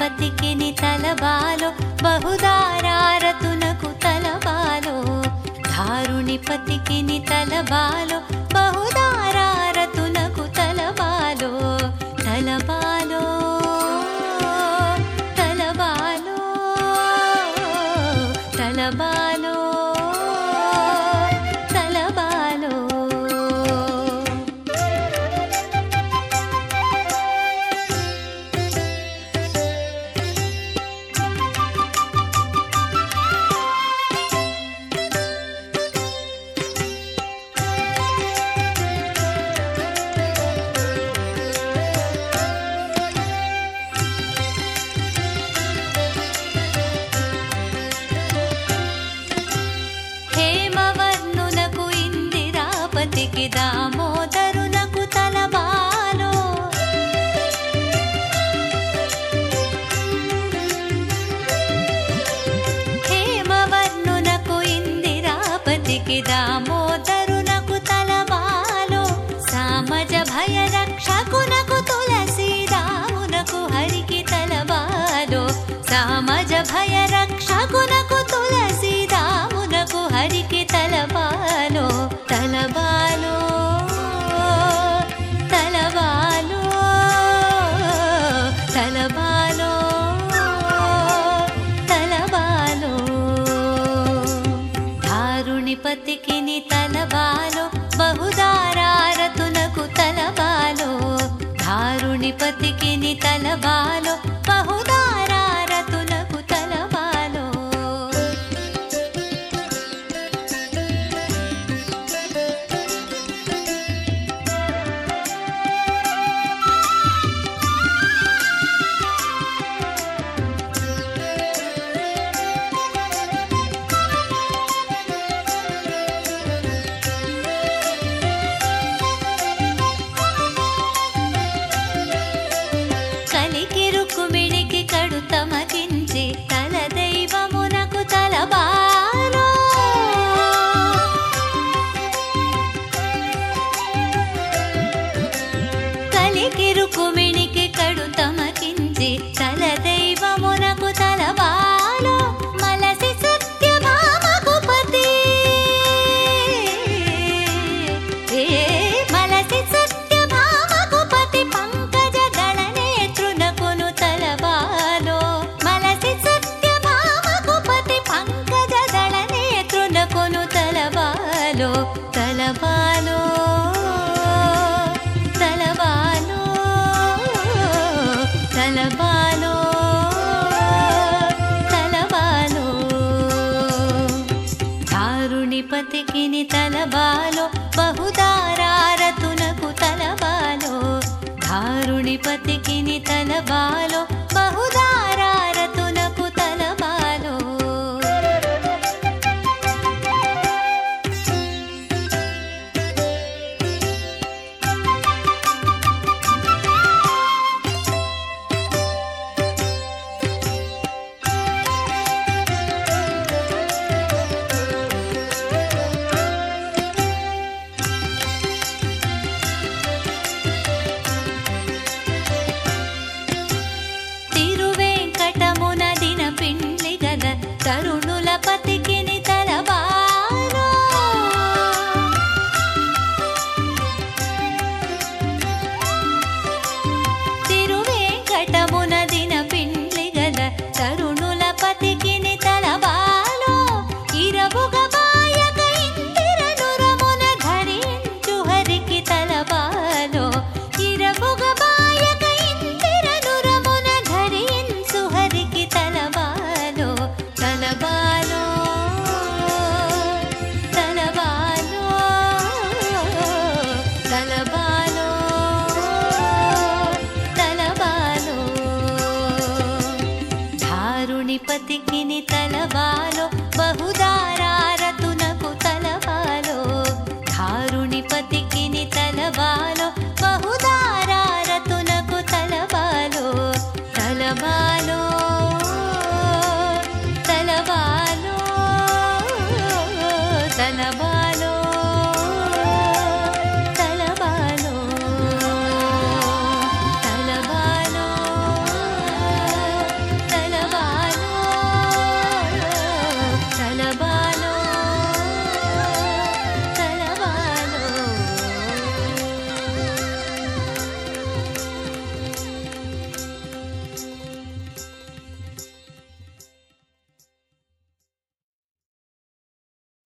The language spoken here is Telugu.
పతికిని తలబాలో బహుదారారతునకు తలబాలో. ధారుణిపతికిని తలబాలో బహుదారారతునకు ఇందిరాపతికి దామోదరునకు తలబాలో హేమవర్ణునకు ఇందిరాపతికి దామోదరునకు తలబాలో సామజ భయ రక్షకునకు తులసీరామునకు హరికి తలబాలో సామజ భయ రక్షకునకు తులసీరామునకు హరికి ధారుణిపతికిని తలబాలో బహుదారారతులకు తలబాలో ధారుణిపతికిని తలబాలో బహుదార తమకించి దైవమునకు తలబాలో మలసి సత్యభామకు మలసి సత్యభామకు పంకజ గణ నేత్రునకును మలసి సత్యభామకు పంకజ దళ నేత్రునకును తలబాలో ధారుణిపతికిని తలబాలో బహుదారారతునకు తలబాలో ధారుణిపతికిని తలబాలో తలబాలో ధారుణిపతికిని తలబాలో